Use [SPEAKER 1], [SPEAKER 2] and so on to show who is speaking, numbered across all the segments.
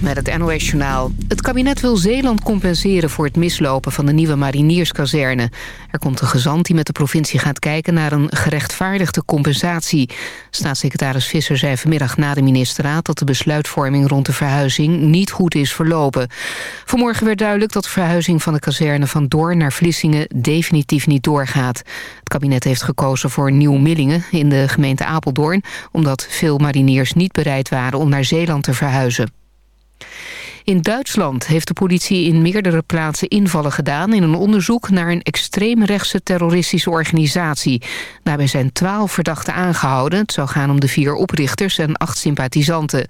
[SPEAKER 1] Met het NOS-journaal. Het kabinet wil Zeeland compenseren voor het mislopen van de nieuwe marinierskazerne. Er komt een gezant die met de provincie gaat kijken naar een gerechtvaardigde compensatie. Staatssecretaris Visser zei vanmiddag na de ministerraad... dat de besluitvorming rond de verhuizing niet goed is verlopen. Vanmorgen werd duidelijk dat de verhuizing van de kazerne van Doorn naar Vlissingen definitief niet doorgaat. Het kabinet heeft gekozen voor Nieuw-Millingen in de gemeente Apeldoorn... omdat veel mariniers niet bereid waren om naar Zeeland te verhuizen. In Duitsland heeft de politie in meerdere plaatsen invallen gedaan... in een onderzoek naar een extreemrechtse terroristische organisatie. Daarbij zijn twaalf verdachten aangehouden. Het zou gaan om de vier oprichters en acht sympathisanten.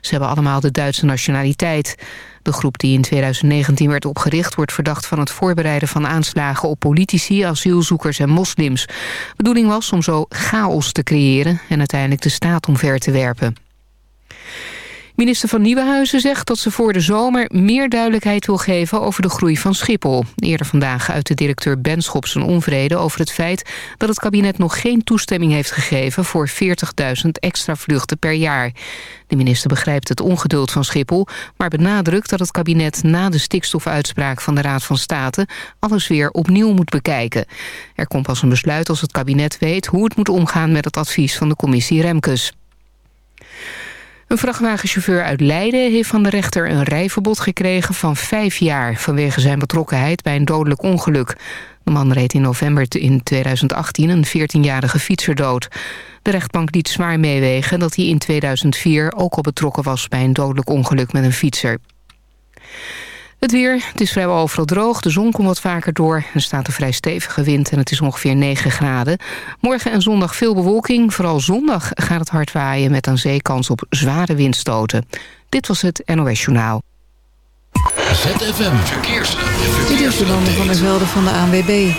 [SPEAKER 1] Ze hebben allemaal de Duitse nationaliteit. De groep die in 2019 werd opgericht... wordt verdacht van het voorbereiden van aanslagen op politici, asielzoekers en moslims. Bedoeling was om zo chaos te creëren... en uiteindelijk de staat omver te werpen. Minister van Nieuwenhuizen zegt dat ze voor de zomer meer duidelijkheid wil geven over de groei van Schiphol. Eerder vandaag uitte directeur Benschop zijn onvrede over het feit dat het kabinet nog geen toestemming heeft gegeven voor 40.000 extra vluchten per jaar. De minister begrijpt het ongeduld van Schiphol, maar benadrukt dat het kabinet na de stikstofuitspraak van de Raad van State alles weer opnieuw moet bekijken. Er komt pas een besluit als het kabinet weet hoe het moet omgaan met het advies van de commissie Remkes. Een vrachtwagenchauffeur uit Leiden heeft van de rechter een rijverbod gekregen van vijf jaar vanwege zijn betrokkenheid bij een dodelijk ongeluk. De man reed in november in 2018 een 14-jarige fietser dood. De rechtbank liet zwaar meewegen dat hij in 2004 ook al betrokken was bij een dodelijk ongeluk met een fietser. Het weer, het is vrijwel overal droog. De zon komt wat vaker door. Er staat een vrij stevige wind en het is ongeveer 9 graden. Morgen en zondag veel bewolking. Vooral zondag gaat het hard waaien met een zeekans op zware windstoten. Dit was het NOS Journaal.
[SPEAKER 2] ZFM Verkeers.
[SPEAKER 3] Dit is de landen van der Velde van de ANWB.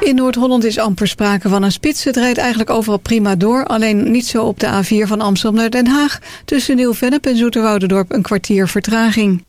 [SPEAKER 3] In Noord-Holland is amper sprake van een spits. Het rijdt eigenlijk overal prima door. Alleen niet zo op de A4 van Amsterdam naar Den Haag. Tussen Nieuw-Vennep en Zoeterwoudendorp een kwartier vertraging.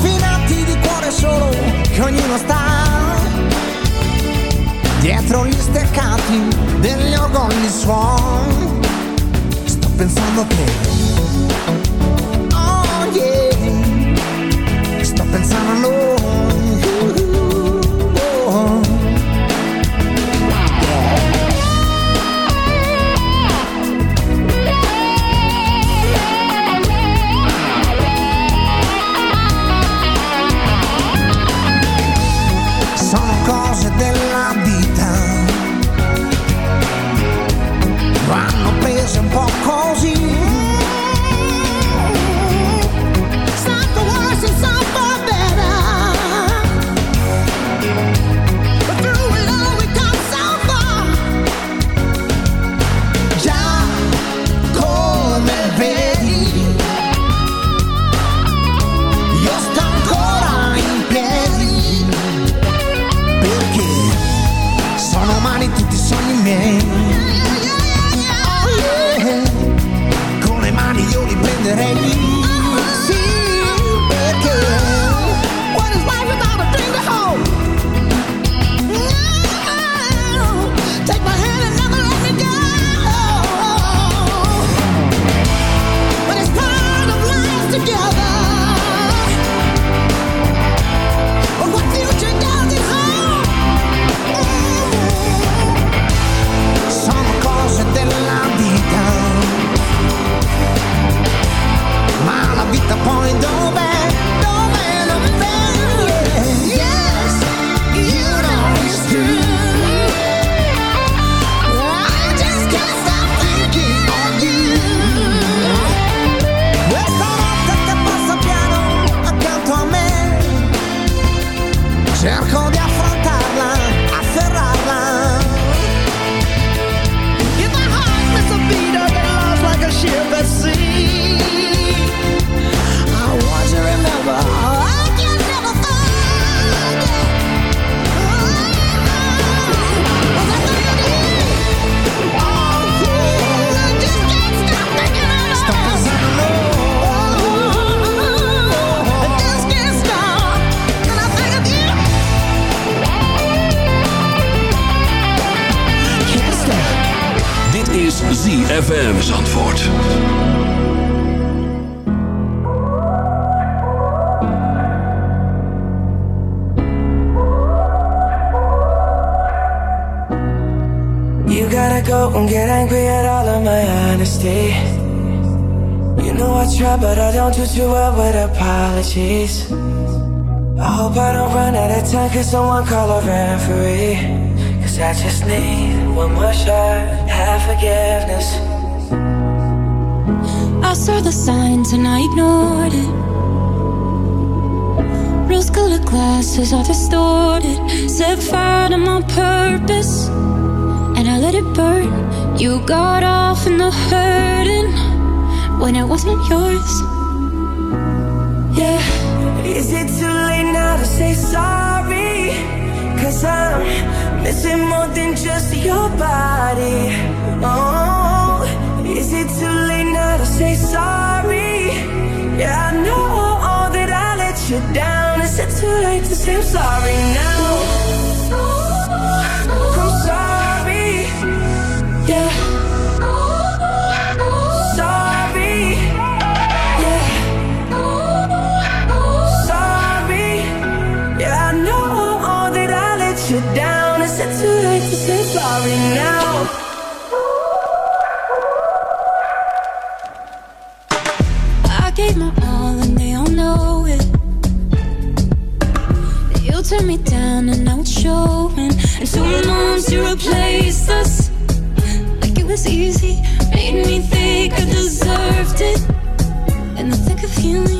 [SPEAKER 4] Confinati di cuore solo che ognuno sta dietro gli steccati degli orgogli suon sto pensando te oh yeah sto pensando a noi prese un po'
[SPEAKER 5] ignored it. Rose colored glasses are distorted. Set fire to my purpose, and I let it burn. You got off in the hurting when it wasn't yours.
[SPEAKER 6] Yeah. Is it too late now to say sorry? Cause I'm missing more than just your body. Oh, is it too late now to say sorry? Yeah, I know all that I let you down. Is it too late to say I'm sorry now? Someone wants to
[SPEAKER 5] replace us. Like it was easy, made me think I deserved it. And the think of healing.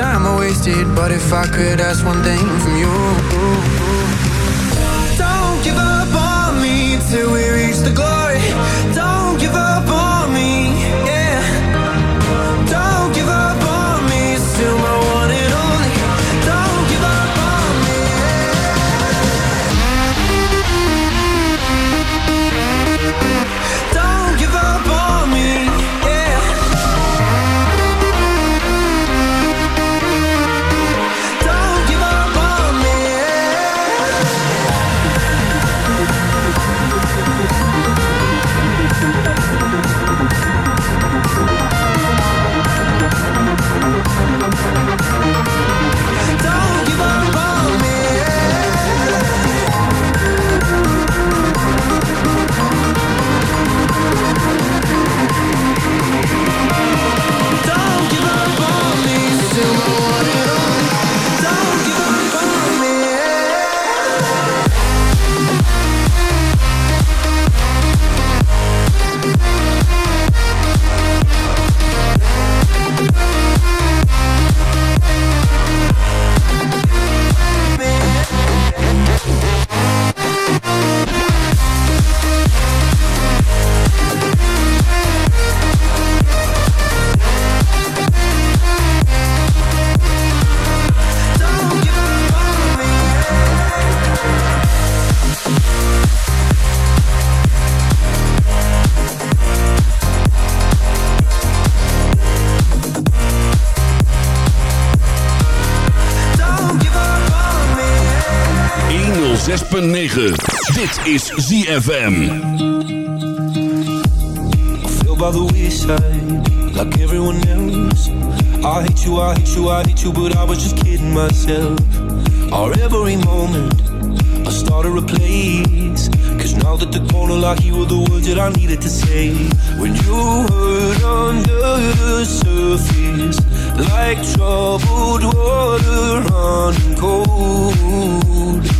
[SPEAKER 7] time I wasted But if I could ask one thing from you
[SPEAKER 4] 106.9.
[SPEAKER 8] Dit is ZFM.
[SPEAKER 9] I feel by the wayside, like everyone else. I hate you, I hate you, I hate you, but I was just kidding myself. Our every moment, I a. Cause now that the corner like you were the words that I needed to say. When you hurt under the surface, like troubled water running cold.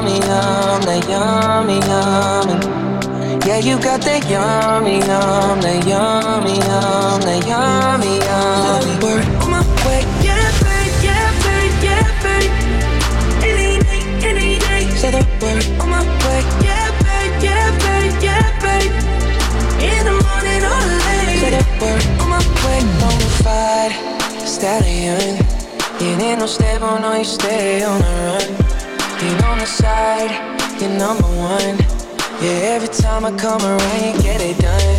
[SPEAKER 6] yummy, yum, that yummy, yummy. Yeah, you got that yummy, yum, that yummy, yum, that yummy, yummy. We're on my way, yeah, babe, yeah, babe, yeah, babe. Any day, any day. Say the word on my way, yeah, babe, yeah, babe, yeah, babe. In the morning or late. Say the word on my way, bonafide stallion. You ain't no stable, no, you stay on the run. You on the side, you're number one. Yeah, every time I come around, you get it done.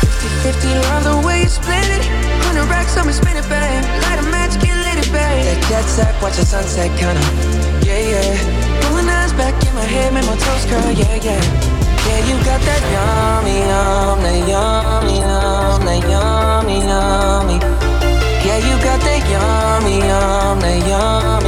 [SPEAKER 6] 50 50, love the way you split it. 100 racks me, spin it, babe. Light a match, get lit, it, babe. That jet set, watch the sunset, kinda. Yeah, yeah. Rolling eyes back in my head, make my toes curl, yeah, yeah. Yeah, you got that yummy, yum, that yummy, yum, that yummy, yummy. Yeah, you got that yummy, yum, that yummy,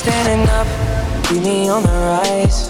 [SPEAKER 6] standing up, keep me on the rise.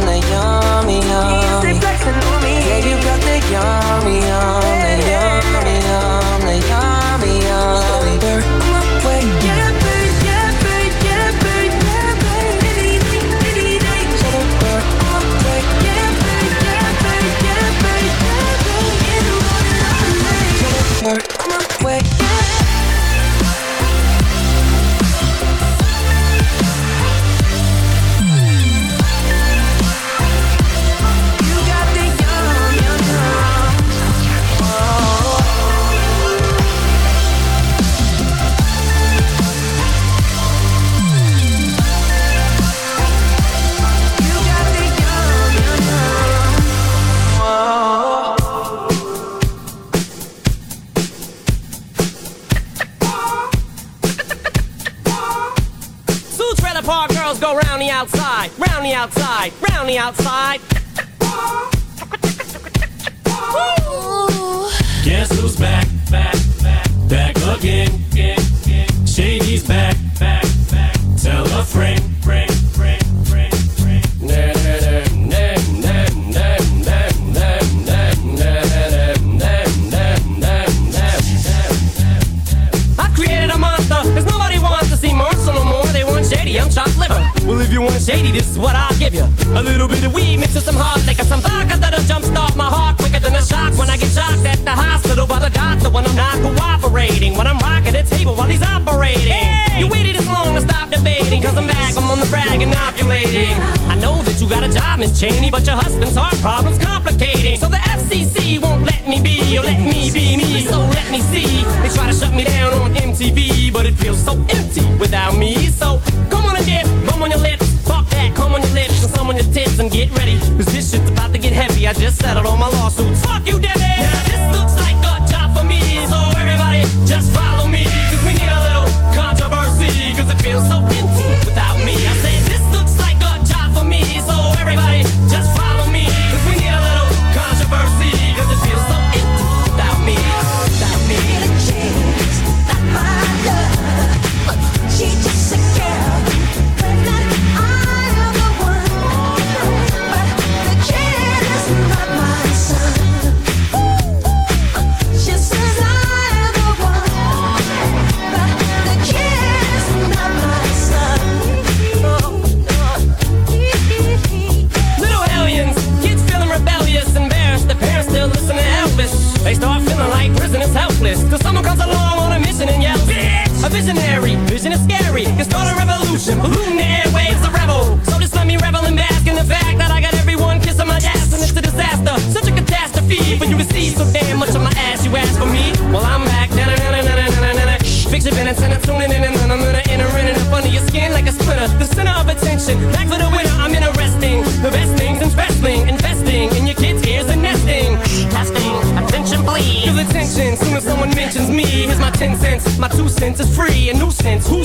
[SPEAKER 6] yum, the yummy, yum. Yeah, you got the yummy, yum, the yummy, yum,
[SPEAKER 10] the yummy, yum. Go round the outside, round the outside, round the outside.
[SPEAKER 11] Guess who's back, back, back, back again? again, again. Shady's back, back, back. Tell a friend, friend, friend,
[SPEAKER 10] A little bit of weed mixed with some hard liquor, some vodka that'll jumpstart my heart quicker than a shock when I get shocked at the hospital by the doctor when I'm not cooperating. When I'm rocking the table while he's operating. You waited this long to stop debating, cause I'm back, I'm on the brag and ovulating. I know that you got a job, Miss Cheney, but your husband's heart problem's complicating. So the FCC won't let me be, or let me be me, so let me see. They try to shut me down on MTV, but it feels so empty without me. So come on and dip, bum on your lips, that, come on your lips, and some on your tits, and get ready. Cause this shit's about to get heavy, I just settled all my lawsuits. Fuck you, Debbie! Now this looks like a job for me, so everybody just follow me. Cause we need a little controversy, cause it feels so empty without me. Revolution, polluting airwaves, a rebel. So just let me revel and bask in the fact that I got everyone kissing my ass and it's a disaster. Such a catastrophe for you to see so damn much of my ass. You ask for me, well I'm back. Na-na-na-na-na-na-na-na. Picture been and tuning in and then I'm gonna enter in and up under your skin like a splinter. The center of attention, back for the winner. I'm interesting. The best things in wrestling, investing in your kids' ears and nesting. Testing, attention please. Feel the tension soon as someone mentions me. Here's my 10 cents, my two cents is free. A nuisance, who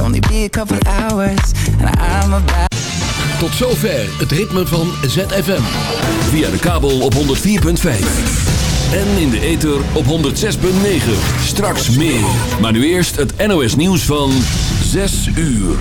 [SPEAKER 12] only be a couple hours And I'm about
[SPEAKER 8] Tot zover het ritme van ZFM Via de kabel op 104.5 en in de ether op 106,9. Straks meer. Maar nu eerst het NOS nieuws van 6 uur.